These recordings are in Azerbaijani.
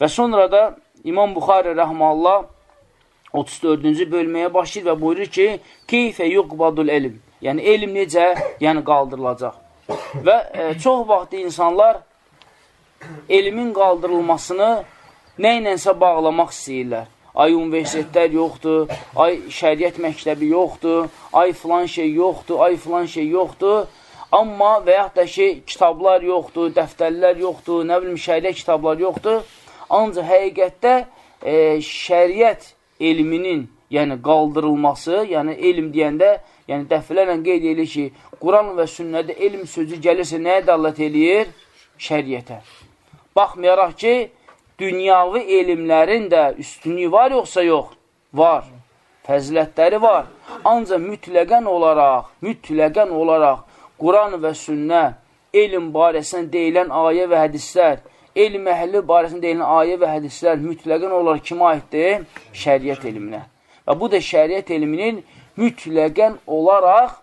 Və sonra da İmam Buxari rəhmallah 34-cü bölməyə başlayır və buyurur ki, keyfə yuqbadul elm. Yəni, elm necə? Yəni, qaldırılacaq. Və e, çox vaxt insanlar elmin qaldırılmasını nə ilənsə bağlamaq istəyirlər. Ay universitetlər yoxdur, ay şəriət məktəbi yoxdur, ay filan şey yoxdur, ay filan şey yoxdur. Amma və yaxud da ki, kitablar yoxdur, dəftərlər yoxdur, nə bilim, şəriət kitablar yoxdur. Ancaq həqiqətdə e, şəriət elminin, yəni qaldırılması, yəni elm deyəndə, yəni dəfələrlə qeyd edir ki, Quran və sünnədə elm sözü gəlirsə nəyə dəllət eləyir? Şəriətə. Baxmayaraq ki, dünyavi elmlərin də üstünlüyü var yoxsa yox? Var. Fəzilətləri var. Ancaq mütləqən olaraq, mütləqən olaraq Quran və sünnə elm barəsində deyilən ayə və hədislər, elm əhli barəsində deyilən ayə və hədislər mütləqən olaraq kimə aiddir? Şəriət elminə. Və bu da şəriət elminin mütləqən olaraq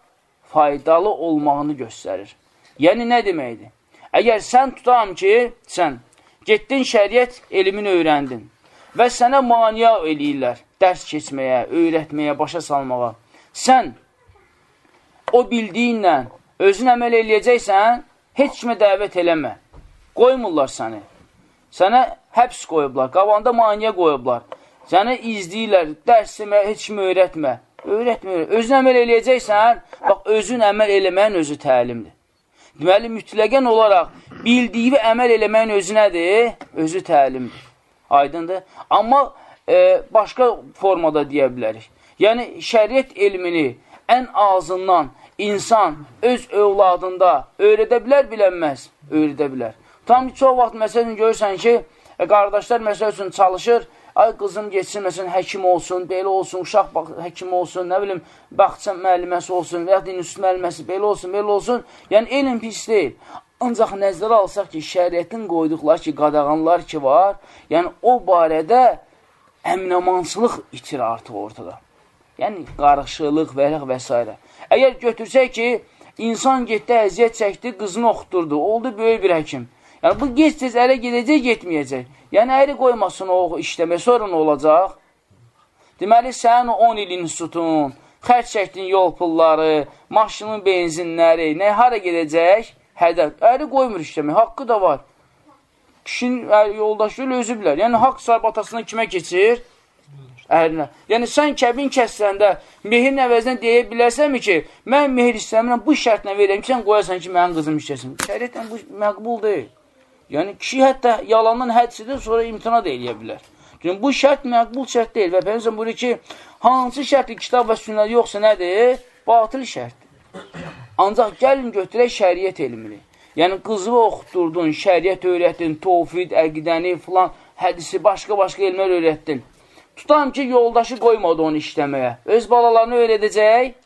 faydalı olmağını göstərir. Yəni, nə deməkdir? Əgər sən tutam ki, sən getdin şəriət elmini öyrəndin və sənə mania eləyirlər dərs keçməyə, öyrətməyə, başa salmağa. Sən o bildiyinlə özün əməl eləyəcəksən, heç kimə dəvət eləmə. Qoymurlar səni. Sənə həbs qoyublar, qavanda maniyə qoyublar. Səni izləyirlər, dərs demə, heç kimi öyrətmə. Öyrətmə, özün əməl eləyəcəksən, bax, özün əməl eləməyin özü təlimdir. Deməli, mütləqən olaraq bildiyi əməl eləməyin özü nədir? Özü təlimdir. Aydındır. Amma e, başqa formada deyə bilərik. Yəni, şəriət elmini ən azından insan öz övladında öyrədə bilər, bilənməz? Öyrədə bilər. Tam çox vaxt məsələn görürsən ki, e, qardaşlar məsəl üçün çalışır, ay qızım geçsin, məsələn, həkim olsun, belə olsun, uşaq həkim olsun, nə bilim, baxça müəlliməsi olsun, və ya dinüstü müəlliməsi, belə olsun, belə olsun. Yəni, elm pis deyil. Ancaq nəzərə alsaq ki, şəriətin qoyduqları ki, qadağanlar ki var, yəni o barədə əminəmansılıq itir artıq ortada. Yəni, qarışıqlıq və və s. Əgər götürsək ki, insan getdi, əziyyət çəkdi, qızını oxuturdu, oldu böyük bir həkim. Yəni, bu gec-tez ələ gedəcək, getməyəcək. Yəni, əyri qoymasın o işləmə, sonra nə olacaq? Deməli, sənin 10 il institutun, xərç çəkdin yol pulları, maşının benzinləri, nə, hara gedəcək? Hədəf. Əyri qoymur işləmək, haqqı da var. Kişinin yoldaşı özü bilər. Yəni, haqq sahib atasından kimə keçir? Ərinə. Yəni, sən kəbin kəssəndə mehirin əvəzinə deyə bilərsənmi ki, mən mehir istəmirəm, bu şərtlə verəm ki, sən qoyasan ki, mənim qızım işləsin. Şəriyyətlə bu məqbul deyil. Yəni, kişi hətta yalandan hədsidir, sonra imtina da eləyə bilər. Yəni, bu şərt məqbul şərt deyil. Və Peyyəmsən buyurur ki, hansı şərtli kitab və sünnədə yoxsa nədir? Batıl şərtdir. Ancaq gəlin götürək şəriət elmini. Yəni, qızını oxutdurdun, şəriət öyrətdin, tovfid, əqidəni, filan, hədisi, başqa-başqa elmlər öyrətdin. Tutam ki, yoldaşı qoymadı onu işləməyə. Öz balalarını öyrədəcək,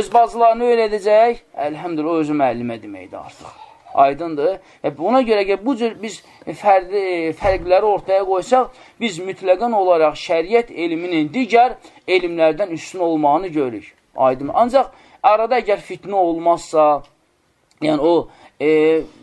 öz bacılarını öyrədəcək. Əlhəmdülillah, o özü müəllimə deməkdir artıq aydındır. Və buna görə ki, bu cür biz fərdi, fərqləri ortaya qoysaq, biz mütləqən olaraq şəriət elminin digər elmlərdən üstün olmağını görürük. Aydın. Ancaq arada əgər fitnə olmazsa, yəni o e,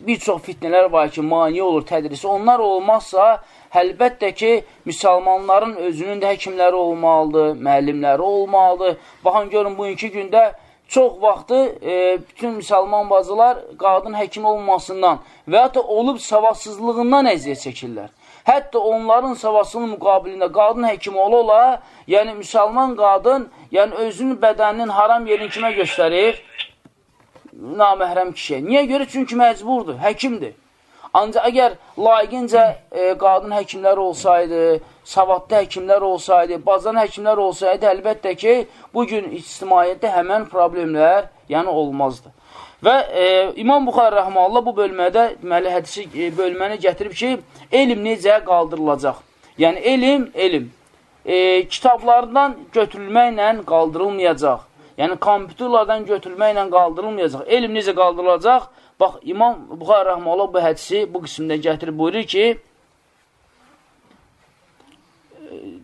bir çox fitnələr var ki, mani olur tədrisi, onlar olmazsa, əlbəttə ki, müsəlmanların özünün də həkimləri olmalıdır, müəllimləri olmalıdır. Baxın, görün, bugünkü gündə çox vaxtı e, bütün müsəlman bacılar qadın həkim olmasından və hətta olub savadsızlığından əziyyət çəkirlər. Hətta onların savadsızlığının müqabilində qadın həkim ola ola, yəni müsəlman qadın, yəni özünün bədəninin haram yerini kimə göstərir? Naməhrəm kişiyə. Niyə görə? Çünki məcburdur, həkimdir. Ancaq əgər layiqincə e, qadın həkimlər olsaydı, savadlı həkimlər olsaydı, bacan həkimlər olsaydı, əlbəttə ki, bugün ictimaiyyətdə həmən problemlər yəni olmazdı. Və e, İmam Buxar Rəhmanullah bu bölmədə, deməli, hədisi e, bölməni gətirib ki, elm necə qaldırılacaq? Yəni, elm, elm. E, kitablardan götürülməklə qaldırılmayacaq. Yəni, kompüterlardan götürülməklə qaldırılmayacaq. Elm necə qaldırılacaq? Bax, İmam Buxar Rəhməullah bu hədisi bu qismdə gətirib buyurur ki,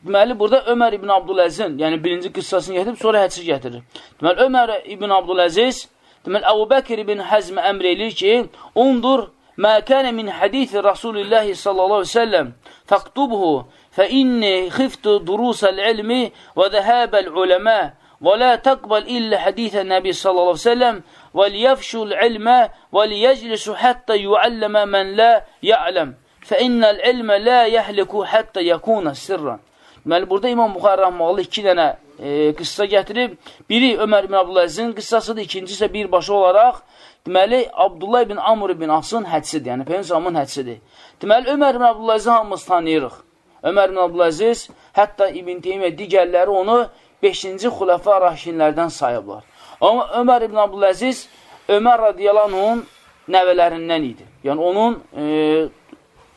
deməli, burada Ömər ibn Abdüləzin, yəni birinci qıssasını gətirib, sonra hədsi gətirir. Deməli, Ömər ibn Abdüləziz, deməli, Əbu Bəkir ibn Həzm əmr eləyir ki, ondur, mə kənə min hədithi Rasulillahi sallallahu səlləm, fəqtubhu, fə inni xiftu durusəl ilmi və zəhəbəl uləmə, və lə təqbəl illə hədithə nəbi sallallahu səlləm, və liyəfşul ilmə, və liyəclisu həttə yuəlləmə mən lə yələm, fə innəl ilmə lə yəhliku həttə yəkuna sirran. Deməli, burada İmam Buxar Rəhməli iki dənə e, qıssa gətirib. Biri Ömər ibn Abdüləzizin qıssasıdır, ikincisi isə birbaşa olaraq deməli, Abdullah ibn Amr ibn Asın hədsidir, yəni Peyyəmsamın hədsidir. Deməli, Ömər ibn Abdüləzizi hamımız tanıyırıq. Ömər ibn Abdüləziz, hətta İbn Teymiyyə digərləri onu 5-ci xulafə raşinlərdən sayıblar. Amma Ömər ibn Abdüləziz Ömər radiyalanın nəvələrindən idi. Yəni onun e,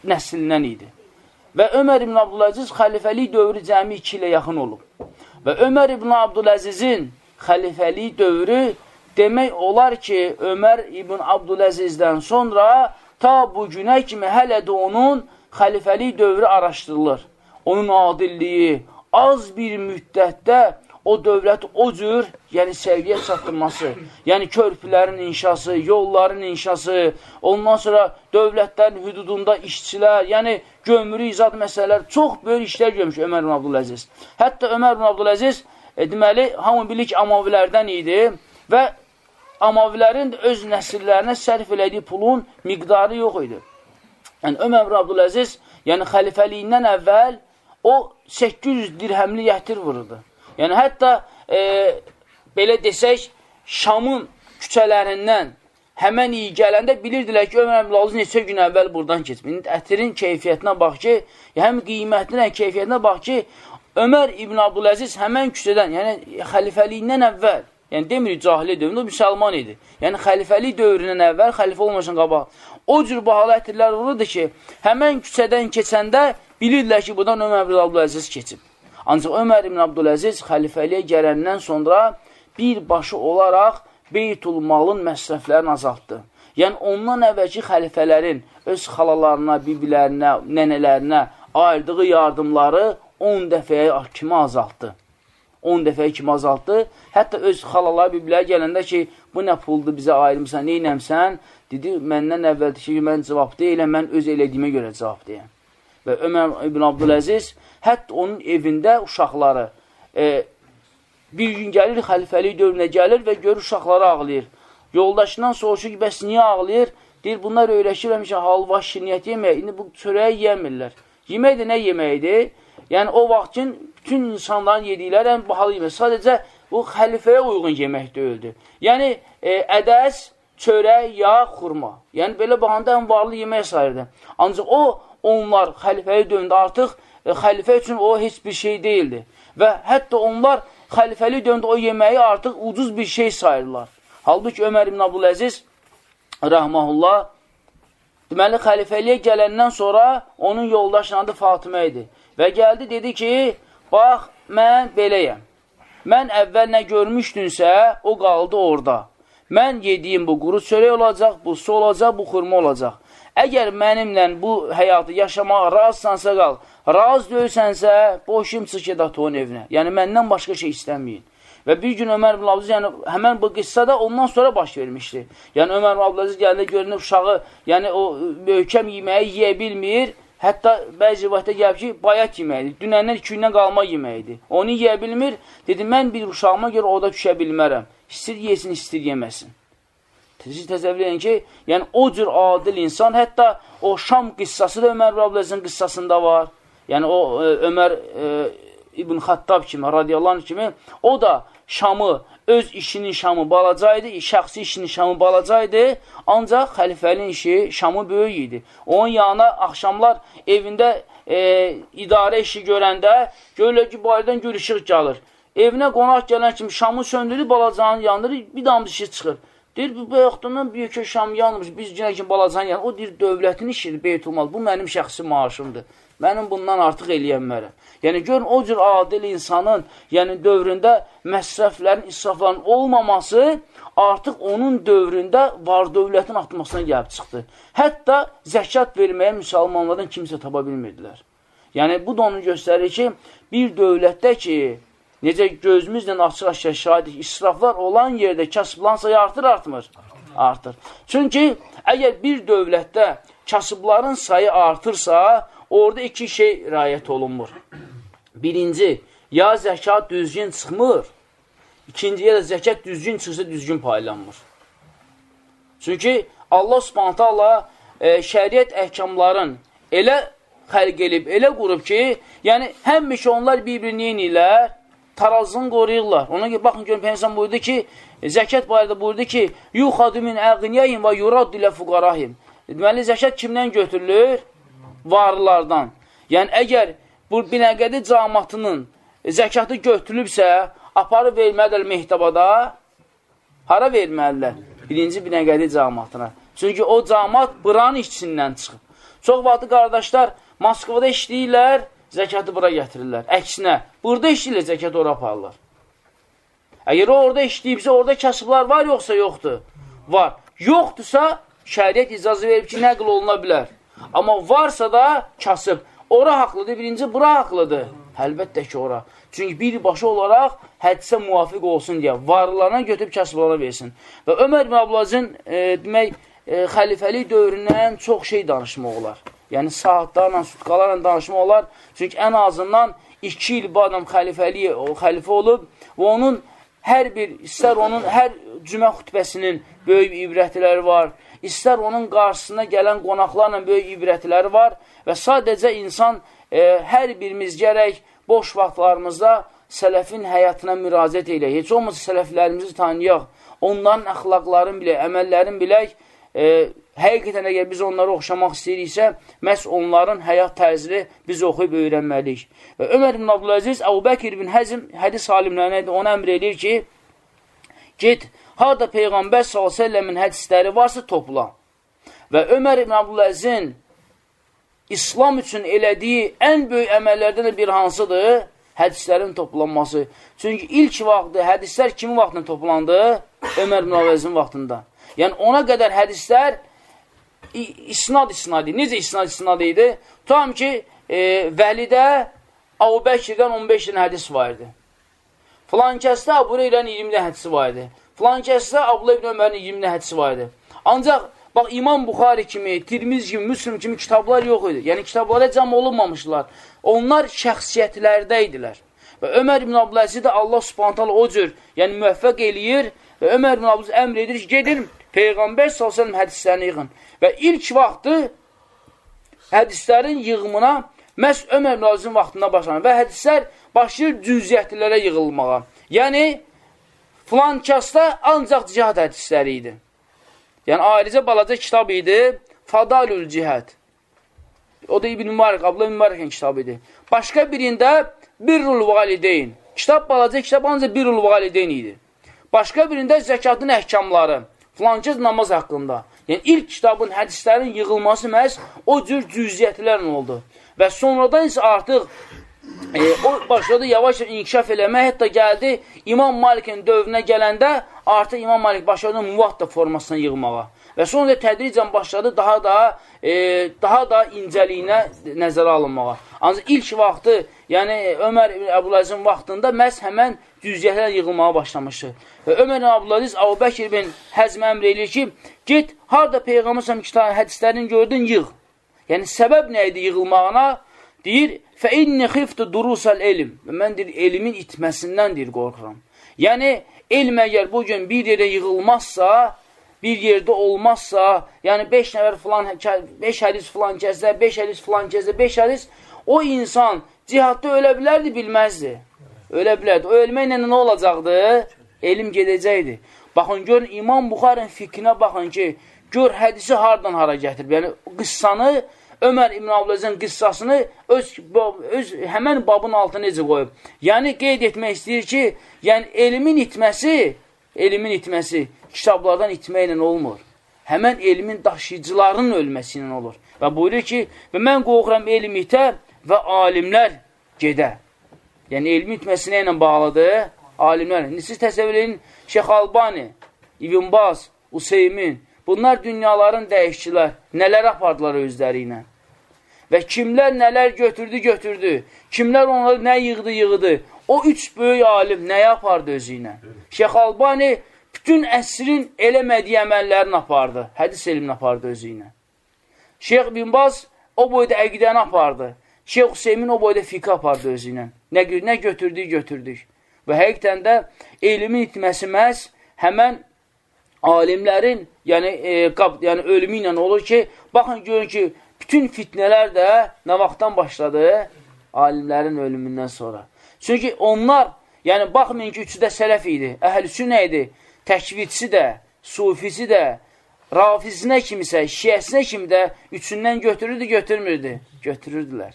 nəslindən idi. Və Ömər ibn Abdüləziz xəlifəlik dövrü cəmi 2 ilə yaxın olub. Və Ömər ibn Abdüləzizin xəlifəlik dövrü demək olar ki, Ömər ibn Abdüləzizdən sonra ta bu günə kimi hələ də onun xəlifəlik dövrü araşdırılır. Onun adilliyi az bir müddətdə o dövlət o cür, yəni səviyyə çatdırması, yəni körpülərin inşası, yolların inşası, ondan sonra dövlətlərin hüdudunda işçilər, yəni gömrü izad məsələlər, çox böyük işlər görmüş Ömər ibn Abdüləziz. Hətta Ömər ibn Abdüləziz, e, deməli, hamı bilir ki, Amavilərdən idi və Amavilərin öz nəsillərinə sərf elədiyi pulun miqdarı yox idi. Yəni, Ömər ibn Abdüləziz, yəni xəlifəliyindən əvvəl o 800 dirhəmli yətir vururdu. Yəni, hətta e, belə desək, Şamın küçələrindən həmən iyi gələndə bilirdilər ki, Ömər Əbdülaziz neçə gün əvvəl buradan keçmir. Ətirin keyfiyyətinə bax ki, həm qiymətinə, keyfiyyətinə bax ki, Ömər İbn Abdüləziz həmən küçədən, yəni xəlifəliyindən əvvəl, yəni demirik cahili dövründə, müsəlman idi. Yəni xəlifəlik dövründən əvvəl, xəlifə olmaşın qabaq. O cür bahalı ətirlər vururdu ki, həmən küçədən keçəndə bilirdilər ki, buradan Ömər İbn Abdüləziz keçib. Ancaq Ömər ibn Abdüləziz xəlifəliyə gələndən sonra birbaşı olaraq Beytul malın məsrəflərini azaltdı. Yəni, ondan əvvəlki xəlifələrin öz xalalarına, bibilərinə, nənələrinə ayırdığı yardımları 10 dəfəyə kimi azaltdı. 10 dəfəyə kimi azaltdı. Hətta öz xalaları, bibilər gələndə ki, bu nə puldur bizə ayırmısan, neynəmsən? Dedi, məndən əvvəldir ki, mən cavab deyiləm, mən öz elədiyimə görə cavab deyəm. Və Ömər ibn Abdüləziz Hətta onun evində uşaqları e, bir gün gəlir, xəlifəlik dövrünə gəlir və görür uşaqları ağlayır. Yoldaşından soruşur ki, bəs niyə ağlayır? Deyir, bunlar öyrəşir həmişə halva, şirniyyət yemək. İndi bu çörəyi yemirlər. Yemək də nə yeməkdir? Yəni, o vaxtın bütün insanların yedikləri ən bahalı yemək. Sadəcə bu xəlifəyə uyğun yemək deyildi. Yəni, e, ədəs, çörək, yağ, xurma. Yəni, belə baxanda ən varlı yemək sayırdı. Ancaq o, onlar xəlifəyə döndü artıq e, xəlifə üçün o heç bir şey deyildi. Və hətta onlar xəlifəli döndü o yeməyi artıq ucuz bir şey sayırlar. Halbuki Ömər ibn Abdüləziz rəhməhullah deməli xəlifəliyə gələndən sonra onun yoldaşının adı Fatimə idi. Və gəldi dedi ki, bax mən beləyəm. Mən əvvəl nə görmüşdünsə, o qaldı orada. Mən yediyim bu quru çörək olacaq, bu su olacaq, bu xurma olacaq. Əgər mənimlə bu həyatı yaşamağa razsansa qal, raz döysənsə, boşum çıx get at onun evinə. Yəni, məndən başqa şey istəməyin. Və bir gün Ömər ibn Abdüləziz, yəni həmən bu qıssada ondan sonra baş vermişdi. Yəni Ömər ibn Abdüləziz gəldi, görünür uşağı, yəni o möhkəm yeməyi yeyə bilmir. Hətta bəzi vaxtda gəlib ki, bayat yeməyidir. Dünəndən iki gündən qalma yeməyidir. Onu yeyə bilmir. Dedi, mən bir uşağıma görə orada düşə bilmərəm. İstir yesin, istir yeməsin. Siz təsəvvür edin ki, yəni o cür adil insan, hətta o Şam qıssası da Ömər Rabləzin qıssasında var. Yəni o ə, e, Ömər ə, e, İbn Xattab kimi, radiyallahu kimi, o da Şamı, öz işinin Şamı balaca idi, şəxsi işinin Şamı balaca idi, ancaq xəlifənin işi Şamı böyük idi. Onun yanına axşamlar evində e, idarə işi görəndə, görürlər ki, bayırdan gül işıq gəlir. Evinə qonaq gələn kimi Şamı söndürür, balacanın yandırır, bir damcı işi çıxır. Deyir, bu bayaqdan bir yekə şam yanmış, biz yenə ki, balacan yan. O deyir, dövlətin işidir, beytulmal. Bu mənim şəxsi maaşımdır. Mənim bundan artıq eləyənmərəm. Yəni, görün, o cür adil insanın, yəni dövründə məsrəflərin, israfların olmaması artıq onun dövründə var dövlətin artmasına gəlib çıxdı. Hətta zəkat verməyə müsəlmanlardan kimsə tapa bilmirdilər. Yəni, bu da onu göstərir ki, bir dövlətdə ki, Necə gözümüzlə açıq-aşkar şahid israflar olan yerdə kasıblan sayı artır, artmır? artır. Çünki əgər bir dövlətdə kasıbların sayı artırsa, orada iki şey rayət olunmur. Birinci, ya zəkat düzgün çıxmır, ikinciyə də zəkat düzgün çıxsa düzgün paylanmır. Çünki Allah subhanətə Allah e, şəriət əhkamların elə xəlq elib, elə qurub ki, yəni həmişə onlar bir-birini yenilər, tarazını qoruyurlar. Ona görə baxın görün Peyğəmbər buyurdu ki, zəkat barədə buyurdu ki, yuxadu min əğniyəhim və yurad ilə fuqarahim. Deməli zəkat kimdən götürülür? Varlılardan. Yəni əgər bu binəqədi cəmaatının zəkatı götürülübsə, aparıb verməlidirlər mehtabada. Hara verməlidirlər? Birinci binəqədi cəmaatına. Çünki o cəmaat buranın işçisindən çıxıb. Çox vaxtı qardaşlar Moskvada işləyirlər, zəkatı bura gətirirlər. Əksinə, burada işləyirlər, zəkatı ora aparırlar. Əgər o orada işləyibsə, orada kasıblar var, yoxsa yoxdur? Var. Yoxdursa, şəriət icazı verib ki, nəql oluna bilər. Amma varsa da kasıb. Ora haqlıdır, birinci bura haqlıdır. Əlbəttə ki, ora. Çünki birbaşa olaraq hədisə müvafiq olsun deyə varlarına götürüb kasıblara versin. Və Ömər bin Ablazın e, demək, e, xəlifəlik dövründən çox şey danışmaq olar. Yəni, saatlarla, sutqalarla danışmaq olar. Çünki ən azından iki il bu adam xəlifəliyə, o xəlifə olub və onun hər bir, istər onun hər cümə xütbəsinin böyük ibrətləri var, istər onun qarşısına gələn qonaqlarla böyük ibrətləri var və sadəcə insan e, hər birimiz gərək boş vaxtlarımızda sələfin həyatına müraciət eləyək. Heç olmasa sələflərimizi tanıyaq, onların əxlaqların bilək, əməllərin bilək, e, həqiqətən əgər biz onları oxşamaq istəyiriksə, məhz onların həyat tərzini biz oxuyub öyrənməliyik. Və Ömər ibn Abdüləziz, Əbu Bəkir ibn Həzm hədis alimlərinə ona əmr edir ki, get, harada Peyğəmbər s.ə.v-in hədisləri varsa topla. Və Ömər ibn Abdüləzin İslam üçün elədiyi ən böyük əməllərdən də bir hansıdır? Hədislərin toplanması. Çünki ilk vaxtı hədislər kimin vaxtında toplandı? Ömər ibn Abdüləzin vaxtında. Yəni ona qədər hədislər isnad isnad idi. Necə isnad isnad idi? Tam ki, e, Vəlidə Abu Bəkirdən 15 dənə hədis var idi. Filan kəsdə Abu Reyrənin 20 dənə hədisi var idi. Filan kəsdə Abdullah ibn Ömərin 20 dənə hədisi var idi. Ancaq bax İmam Buxari kimi, Tirmiz kimi, Müslim kimi kitablar yox idi. Yəni kitablara cəm olunmamışlar. Onlar şəxsiyyətlərdə idilər. Və Ömər ibn Abdüləziz də Allah Subhanahu o cür, yəni müvəffəq eləyir və Ömər ibn Abdüləziz əmr edir ki, gedin Peyğəmbər s.ə.v hədislərini yığın. Və ilk vaxtı hədislərin yığımına məhz Ömər Nazim vaxtında başlanır. Və hədislər başlayır cüziyyətlilərə yığılmağa. Yəni, filan kəsdə ancaq cihad hədisləri idi. Yəni, ayrıca balaca kitab idi, Fadalül cihad. O da İbn Mübarək, Abla Mübarəkin kitabı idi. Başqa birində Birrul Valideyn. Kitab balaca kitab ancaq Birrul Valideyn idi. Başqa birində zəkatın əhkamları filankəs namaz haqqında. Yəni, ilk kitabın, hədislərin yığılması məhz o cür cüziyyətlərlə oldu. Və sonradan isə artıq e, o başladı yavaş inkişaf eləmək, hətta gəldi İmam Malikin dövrünə gələndə artıq İmam Malik başladı muvatta formasına yığmağa. Və sonra tədricən başladı daha da e, daha da incəliyinə nəzərə alınmağa. Ancaq ilk vaxtı, yəni Ömər Əbulazın vaxtında məhz həmən cüziyyətlər yığılmağa başlamışdı. Və Ömər Əbulaziz Əbu Bəkir bin Həzm əmr eləyir ki, get, harada Peyğəmbər səhəm kitabı hədislərini gördün, yığ. Yəni, səbəb nə idi yığılmağına? Deyir, fə inni xiftu durusəl elm. Mən deyir, elmin itməsindən deyir, qorxuram. Yəni, elm əgər bugün bir yerə yığılmazsa, bir yerdə olmazsa, yəni 5 nəfər filan, 5 hədis filan kəsdə, 5 hədis filan kəsdə, 5 hədis, o insan cihadda ölə bilərdi, bilməzdi. Ölə bilərdi. O ölməklə nə olacaqdı? Elm gedəcəkdi. Baxın, görün, İmam Buxarın fikrinə baxın ki, gör hədisi hardan hara gətirib. Yəni, qıssanı, Ömər İbn Abdülazın qıssasını öz, öz həmən babın altına necə qoyub. Yəni, qeyd etmək istəyir ki, yəni, elmin itməsi, elmin itməsi kitablardan itməklə olmur. Həmən elmin daşıyıcılarının ölməsi ilə olur. Və buyurur ki, və mən qorxuram elm itə və alimlər gedə. Yəni, elmi itməsinə ilə bağlıdır alimlər. Siz təsəvvür edin, Şeyx Albani, İbn Baz, Useymin, bunlar dünyaların dəyişçilər, nələr apardılar özləri ilə. Və kimlər nələr götürdü, götürdü. Kimlər onları nə yığdı, yığdı. O üç böyük alim nəyə apardı özü ilə? Şeyx Albani bütün əsrin eləmədiyi əməllərini apardı. Hədis elmini apardı özü ilə. Şeyx bin Baz o boyda əqidəni apardı. Şeyx Hüseymin o boyda fiqh apardı özü ilə. Nə, nə götürdük, götürdük. Və həqiqətən də elmin itməsi məhz həmən alimlərin, yəni, e, qab, yəni ölümü ilə olur ki, baxın, görün ki, bütün fitnələr də nə vaxtdan başladı? Alimlərin ölümündən sonra. Çünki onlar, yəni baxmayın ki, üçü də sələf idi, əhl-üsü nə idi? Təkvidçisi də, sufisi də, rafizinə kimisə, şiyəsinə kimi də üçündən götürürdü, götürmürdü. Götürürdülər.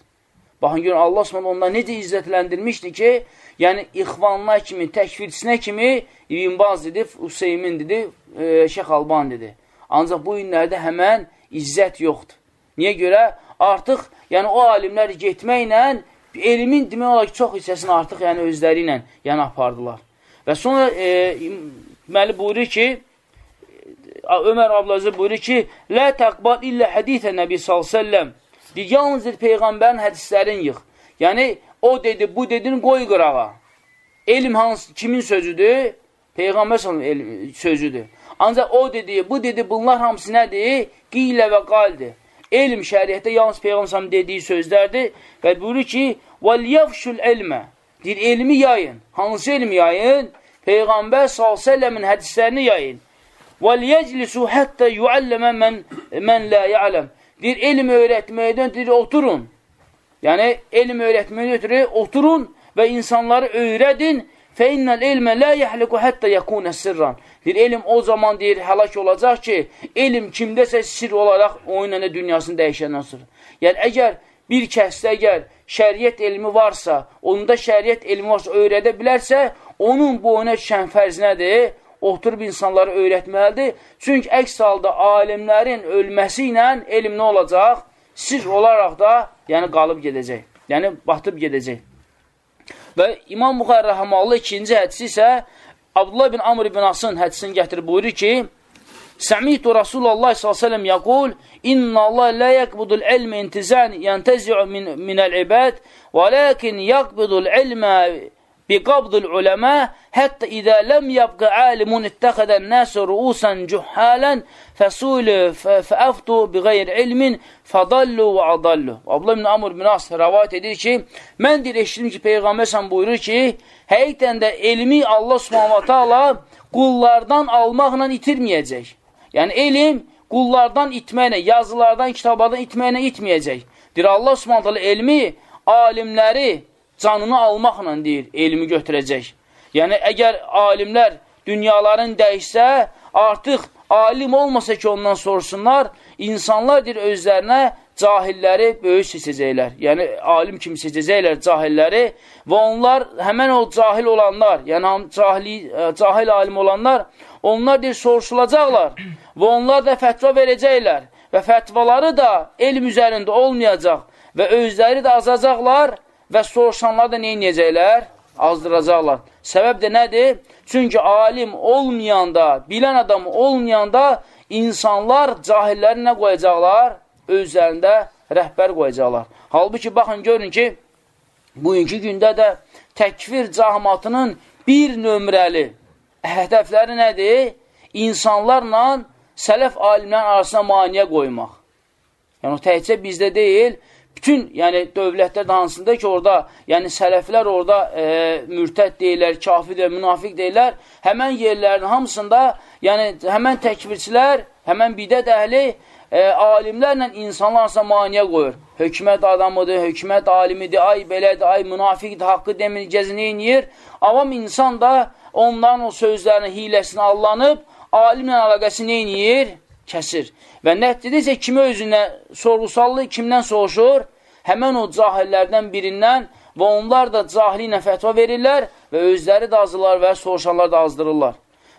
Baxın, görün, Allah s.ə. onlar necə izzətləndirmişdi ki, yəni ixvanlar kimi, təkvirçisinə kimi İbn Baz dedi, Hüseymin dedi, e, Şeyx Alban dedi. Ancaq bu günlərdə həmən izzət yoxdur. Niyə görə? Artıq, yəni o alimlər getməklə elmin demək olar ki, çox hissəsini artıq yəni özləri ilə yəni apardılar. Və sonra e, deməli buyurur ki, Ömər ablazı buyurur ki, Lə təqbal illə hədithə Nəbi s.ə.v. Deyir, yalnızdır Peyğəmbərin hədislərin yığ. Yəni, o dedi, bu dedin, qoy qırağa. Elm hansı, kimin sözüdür? Peyğəmbər s.ə.v. sözüdür. Ancaq o dedi, bu dedi, bunlar hamısı nədir? Qiylə və qaldir. Elm şəriətdə yalnız Peyğəmbər dediyi sözlərdir və buyurur ki, وَلْيَفْشُ الْعِلْمَ Deyir, elmi yayın. Hansı elmi yayın? Peyğəmbər s.ə.v-in hədislərini yayın. وَلْيَجْلِسُوا حَتَّى يُعَلَّمَ مَنْ, مَنْ لَا يَعْلَمْ Deyir, elm öyrətməkdən deyir, oturun. Yəni, elm öyrətməkdən ötürü oturun və insanları öyrədin. فَاِنَّ الْاِلْمَ لَا يَحْلِقُ حَتَّى يَكُونَ سِرًّا Deyir, elm o zaman deyir, həlak olacaq ki, elm kimdəsə sir olaraq o ilə də dünyasını dəyişəndən sonra. Yəni, əgər bir kəsdə əgər şəriət elmi varsa, onda şəriət elmi varsa, öyrədə bilərsə, onun boyuna düşən fərz nədir? oturub insanları öyrətməlidir. Çünki əks halda alimlərin ölməsi ilə elm nə olacaq? Sir olaraq da yəni qalıb gedəcək. Yəni batıb gedəcək. Və İmam Buxar Rəhəmallı ikinci hədisi isə Abdullah bin Amr ibn Asın hədisini gətirib buyurur ki, Səmitu Rasulullah s.ə.v yəqul, İnna Allah lə yəqbudul ilmi intizən yəntəzi'u min, minəl ibad, və ləkin yəqbudul ilmə biqabdul uləmə hətta idə ləm yabqə alimun ittəxədən nəsə ruusan cühhalən fəsulü fəəftu bi qeyr ilmin fədallu və adallu. Abla ibn Amr bin As rəvat edir ki, mən deyir, eşitdim ki, Peyğəmbərsən buyurur ki, həqiqdən də elmi Allah subhanətə qullardan almaqla itirməyəcək. Yəni, elm qullardan itməklə, yazılardan, kitablardan itməklə itməyəcək. Deyir, Allah subhanətə elmi alimləri, canını almaqla deyir, elmi götürəcək. Yəni, əgər alimlər dünyaların dəyişsə, artıq alim olmasa ki, ondan sorsunlar, insanlar deyir, özlərinə cahilləri böyük seçəcəklər. Yəni, alim kimi seçəcəklər cahilləri və onlar, həmən o cahil olanlar, yəni cahili, e, cahil alim olanlar, onlar deyir, soruşulacaqlar və onlar da fətva verəcəklər və fətvaları da elm üzərində olmayacaq və özləri də azacaqlar və soruşanlar da nə inəyəcəklər? Azdıracaqlar. Səbəb də nədir? Çünki alim olmayanda, bilən adam olmayanda insanlar cahilləri nə qoyacaqlar? Özlərində rəhbər qoyacaqlar. Halbuki, baxın, görün ki, bugünkü gündə də təkvir cahamatının bir nömrəli hədəfləri nədir? İnsanlarla sələf alimlərin arasına maniyə qoymaq. Yəni, o təhcə bizdə deyil, bütün yəni dövlətlər də hansında ki, orada, yəni sələflər orada e, mürtəd deyirlər, kafir və münafiq deyirlər, həmən yerlərin hamısında, yəni həmən təkvirçilər, həmən bidət əhli e, alimlərlə insanlar arasında maniyə qoyur. Hökumət adamıdır, hökumət alimidir, ay belədir, ay münafiqdir, haqqı demir, gəzini inir. Avam insan da onların o sözlərini, hiləsini allanıb, alimlə əlaqəsi neyiniyir? Kəsir. Və nəticədə kimi özünə sorğusallı, kimdən soruşur? Həmən o cahillərdən birindən və onlar da cahili ilə fətva verirlər və özləri də azırlar və soruşanlar da azdırırlar.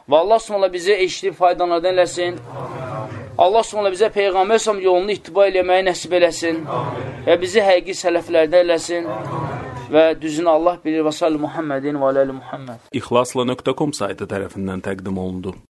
Və Allah s.ə. bizi eşitib faydalardan eləsin. Allah s.ə. bizə Peyğəmbər s.ə. yolunu ittiba eləməyi nəsib eləsin və bizi həqiqi sələflərdə eləsin və düzünü Allah bilir və salli Muhammedin və aləli Muhammed. İxlasla.com saytı tərəfindən təqdim olundu.